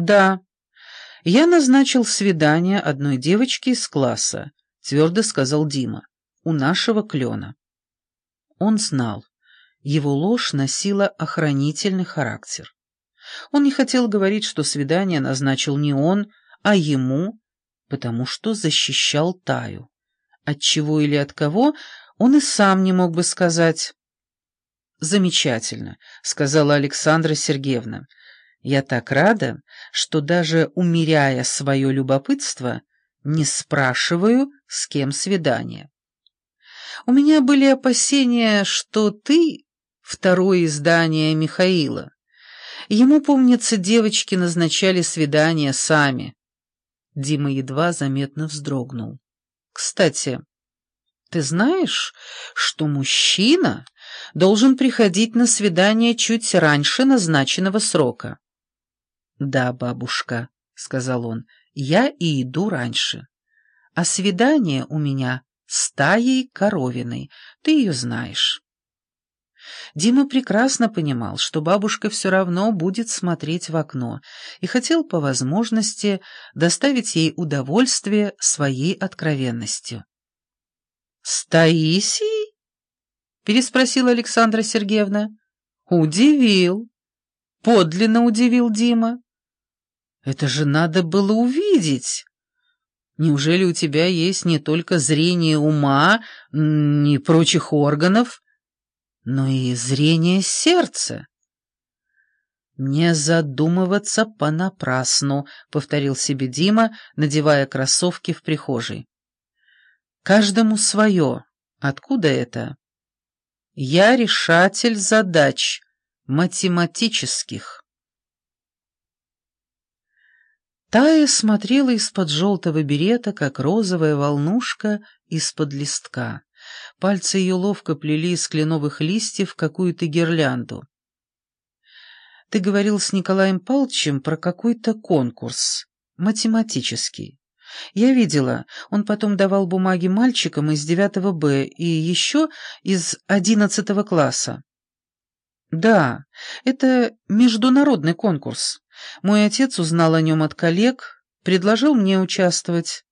«Да, я назначил свидание одной девочке из класса», — твердо сказал Дима, — «у нашего клена». Он знал, его ложь носила охранительный характер. Он не хотел говорить, что свидание назначил не он, а ему, потому что защищал Таю. От чего или от кого он и сам не мог бы сказать. «Замечательно», — сказала Александра Сергеевна. «Я так рада, что даже умеряя свое любопытство, не спрашиваю, с кем свидание. У меня были опасения, что ты — второе издание Михаила. Ему, помнится, девочки назначали свидания сами». Дима едва заметно вздрогнул. «Кстати, ты знаешь, что мужчина должен приходить на свидание чуть раньше назначенного срока. «Да, бабушка», — сказал он, — «я и иду раньше. А свидание у меня с Таей Коровиной, ты ее знаешь». Дима прекрасно понимал, что бабушка все равно будет смотреть в окно, и хотел по возможности доставить ей удовольствие своей откровенностью. «С Таисией?» — переспросила Александра Сергеевна. «Удивил. Подлинно удивил Дима. Это же надо было увидеть. Неужели у тебя есть не только зрение ума, ни прочих органов, но и зрение сердца?» «Не задумываться понапрасну», — повторил себе Дима, надевая кроссовки в прихожей. Каждому свое. Откуда это? Я решатель задач, математических. Тая смотрела из-под желтого берета, как розовая волнушка из-под листка. Пальцы ее ловко плели из кленовых листьев какую-то гирлянду. «Ты говорил с Николаем Павловичем про какой-то конкурс, математический. Я видела, он потом давал бумаги мальчикам из 9 Б и еще из 11 класса. Да, это международный конкурс. Мой отец узнал о нем от коллег, предложил мне участвовать.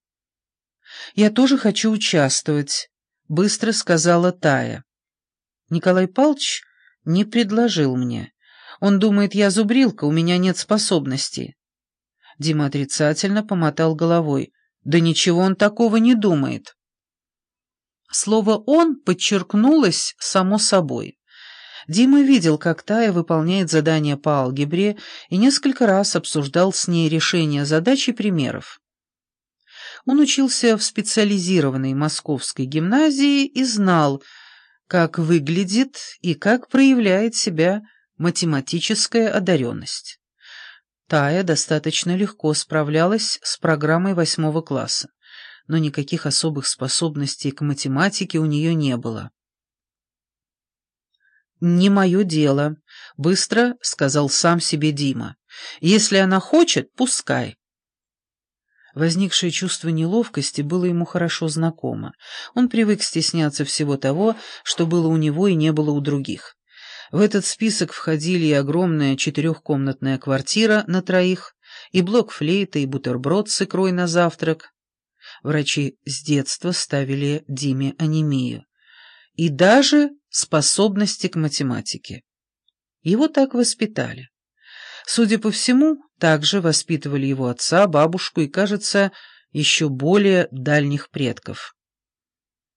Я тоже хочу участвовать, быстро сказала Тая. Николай Павлович не предложил мне. Он думает, я зубрилка, у меня нет способностей. Дима отрицательно помотал головой. «Да ничего он такого не думает». Слово «он» подчеркнулось само собой. Дима видел, как Тая выполняет задания по алгебре и несколько раз обсуждал с ней решение задач и примеров. Он учился в специализированной московской гимназии и знал, как выглядит и как проявляет себя математическая одаренность. Тая достаточно легко справлялась с программой восьмого класса, но никаких особых способностей к математике у нее не было. «Не мое дело», — быстро сказал сам себе Дима. «Если она хочет, пускай». Возникшее чувство неловкости было ему хорошо знакомо. Он привык стесняться всего того, что было у него и не было у других. В этот список входили и огромная четырехкомнатная квартира на троих, и блок флейта, и бутерброд с икрой на завтрак. Врачи с детства ставили Диме анемию. И даже способности к математике. Его так воспитали. Судя по всему, также воспитывали его отца, бабушку и, кажется, еще более дальних предков.